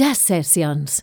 Jazz Sessions.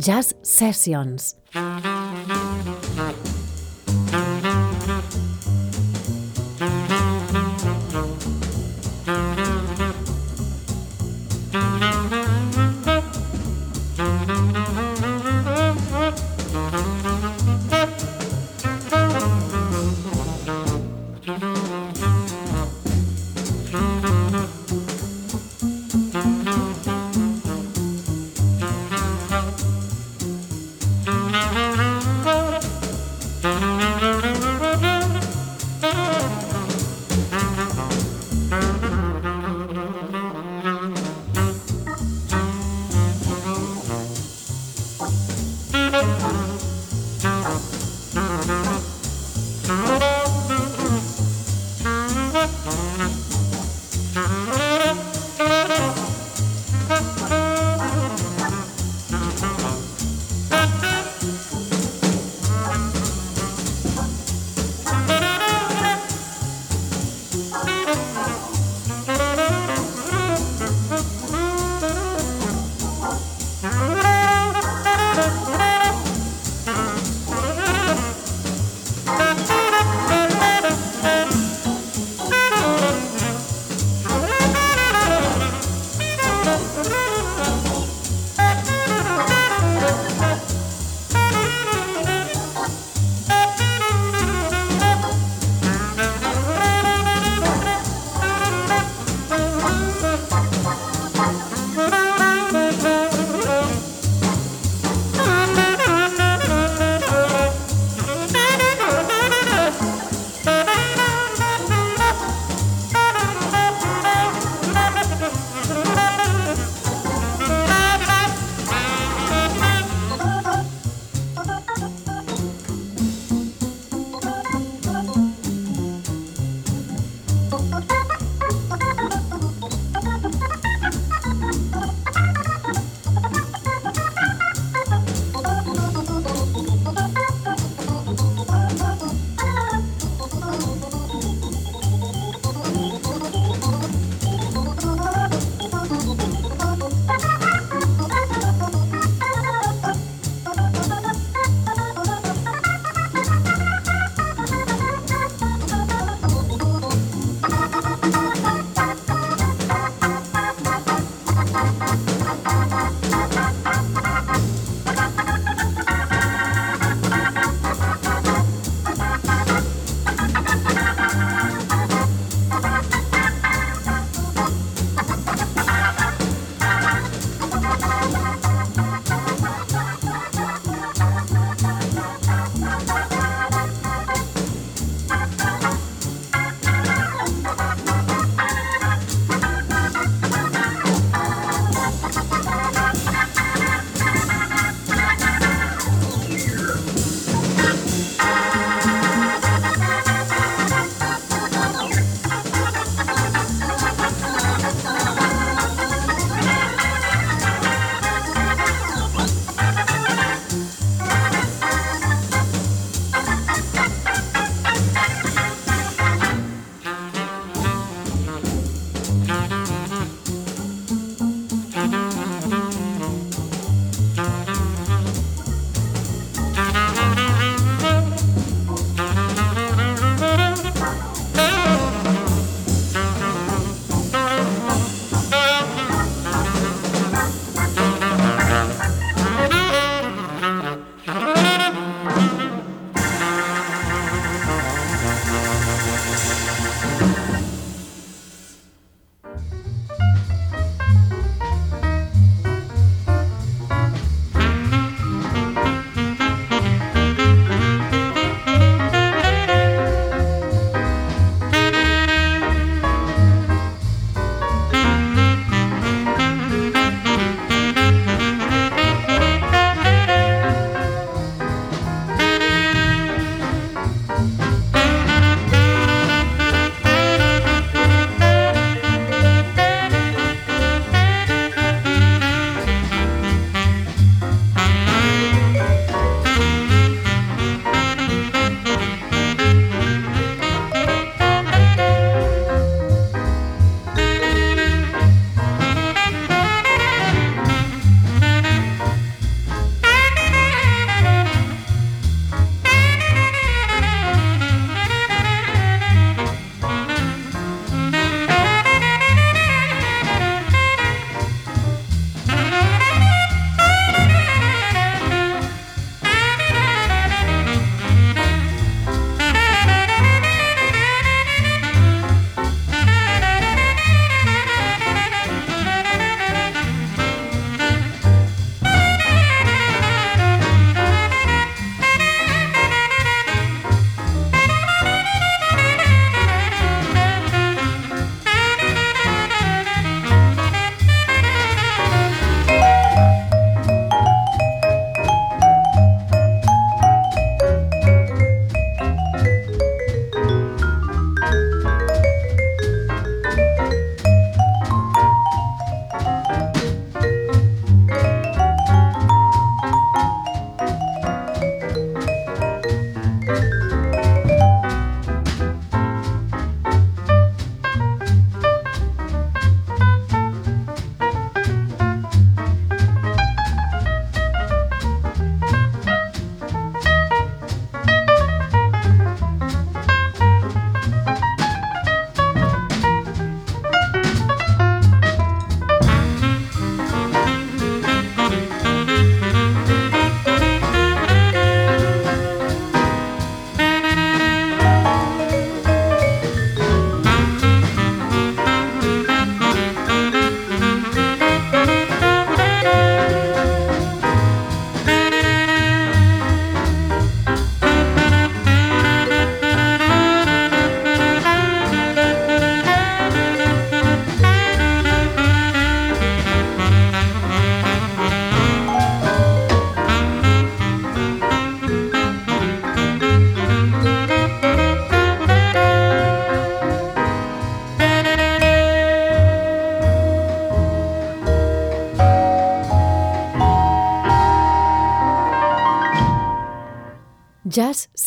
Jazz Sessions. Thank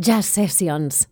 Jazz Sessions.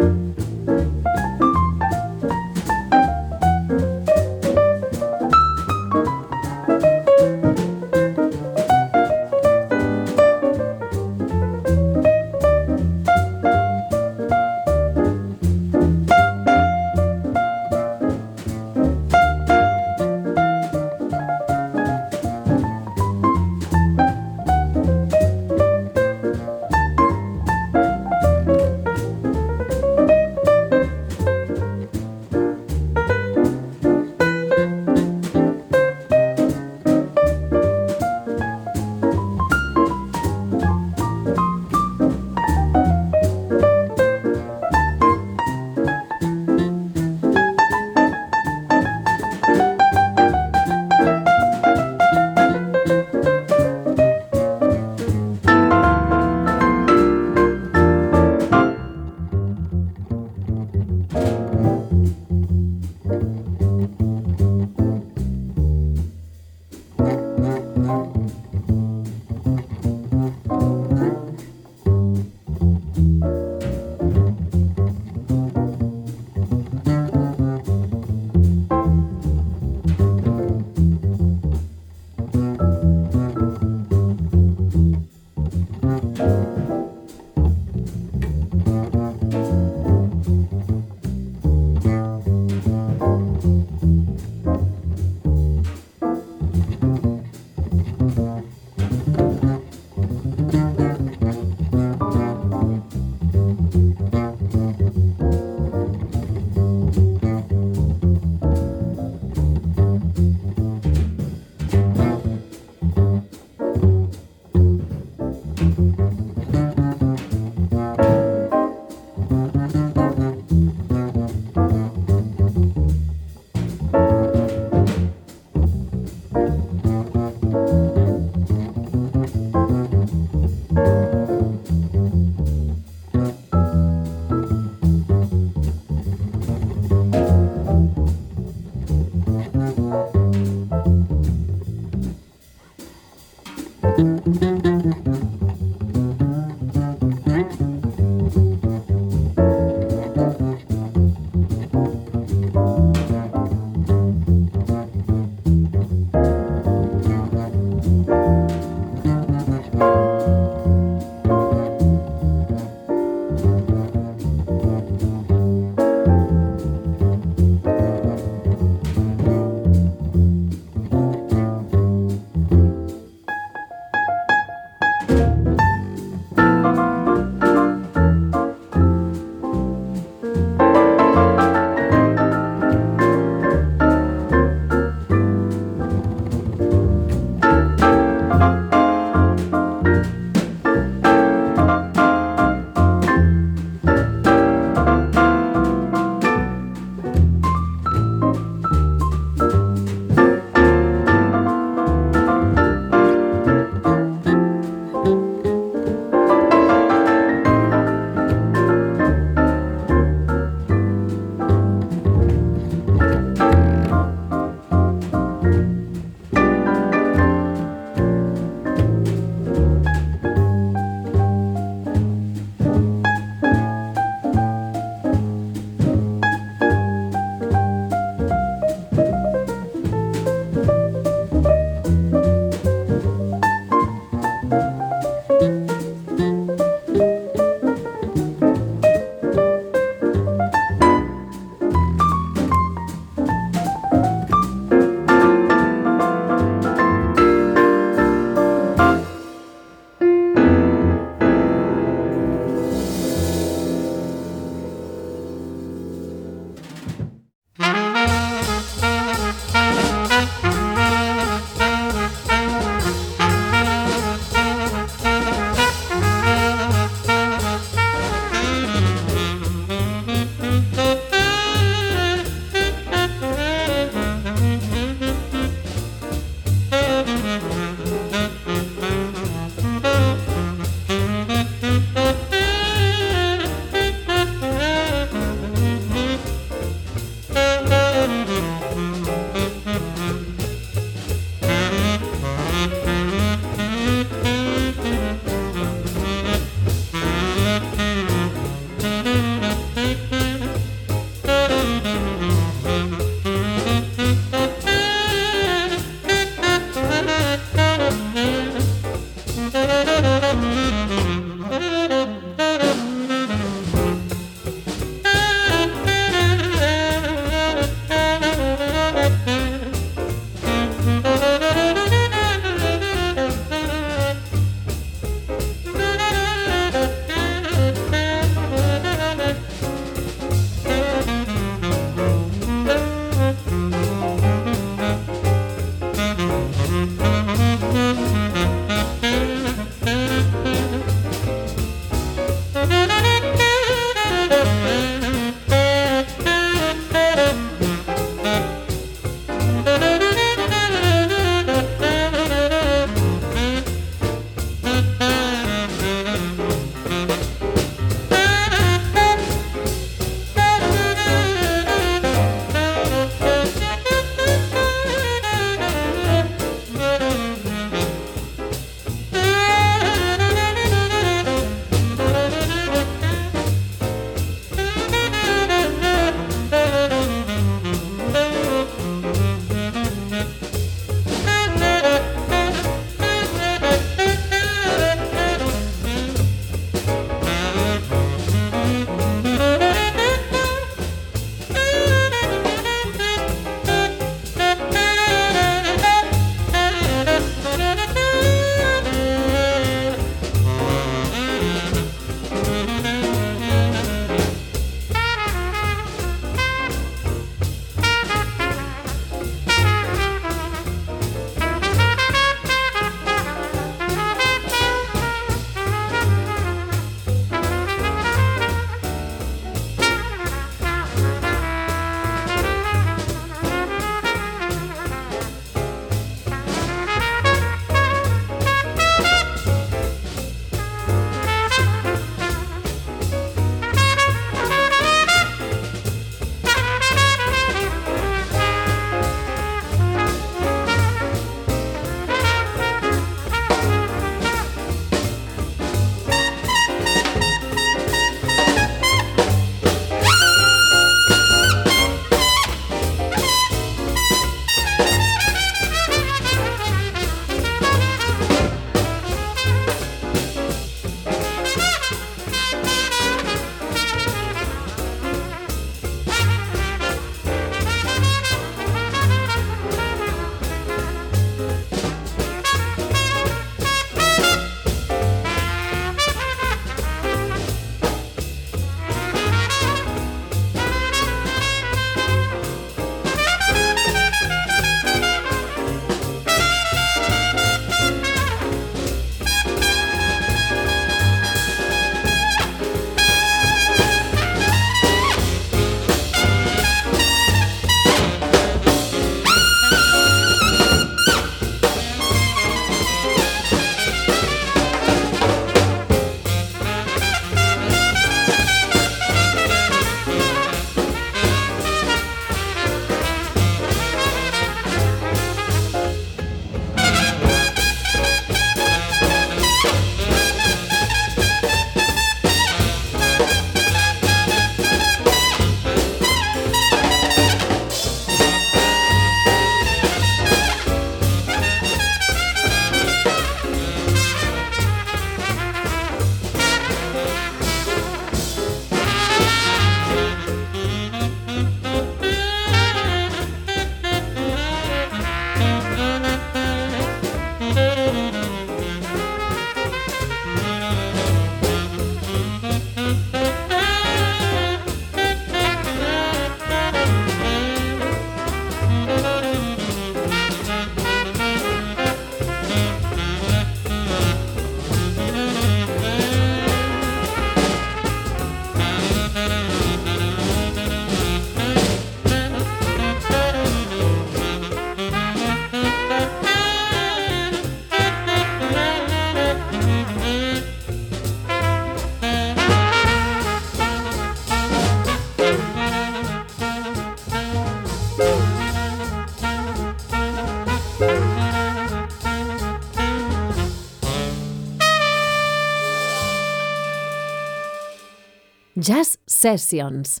Jazz Sessions.